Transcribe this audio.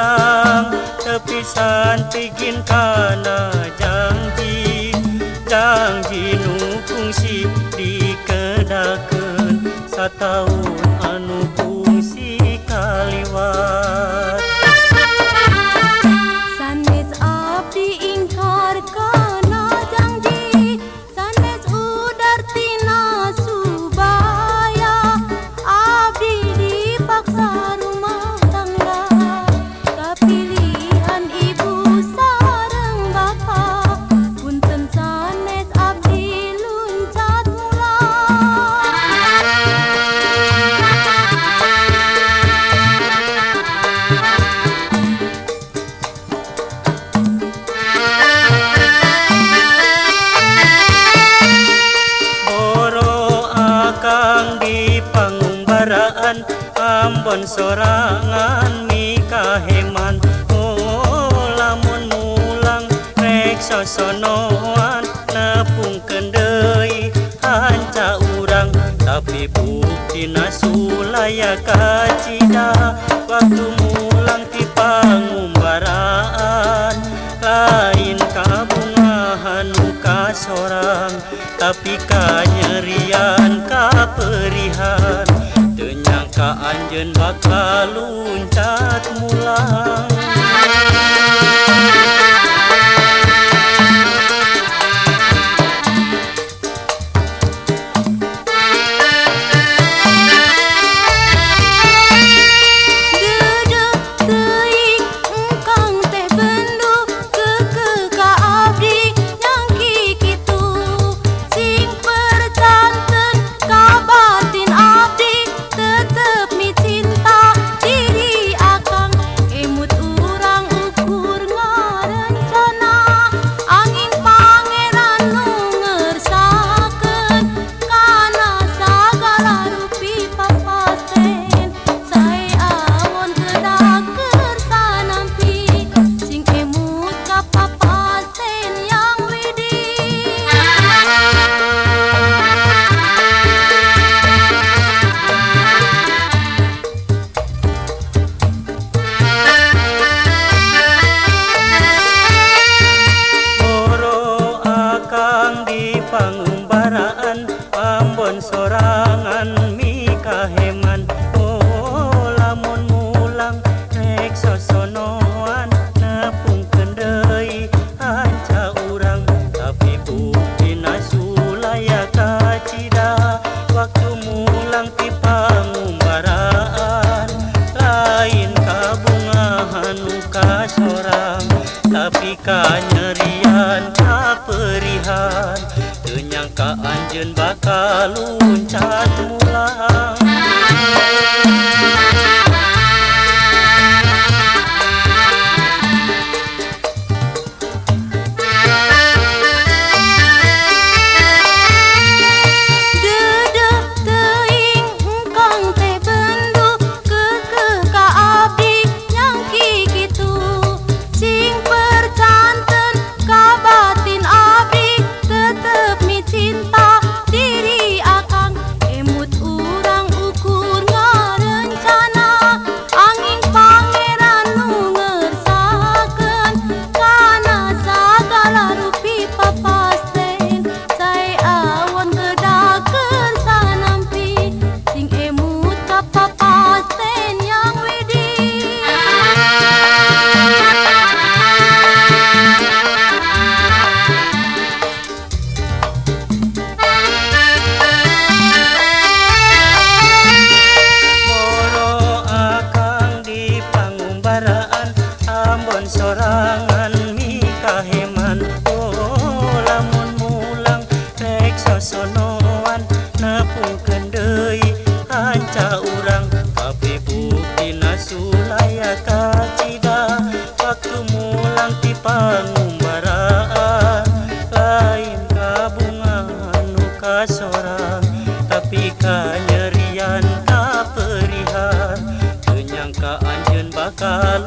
dalam tepi santi gin kana janji janji nu kungsi di kedaken satau anu kon sorangan nikah eman oh lamun mulang rek sosonoan nepung kendei hanca urang. Tapi bukti nasulaya kacida waktu mulang ti pangumbaraan lain kabungahan muka sorang. Tapi kanyerian kaperihan. Saan jen bakal luncat mulang anjen bakal luncat mula. manca orang. Tapi bukti nasu layak cida Waktu mulang ti pangumbaraan Lain kabungan nuka sorang Tapi kanyerian tak perihan Kenyangkaan jen bakal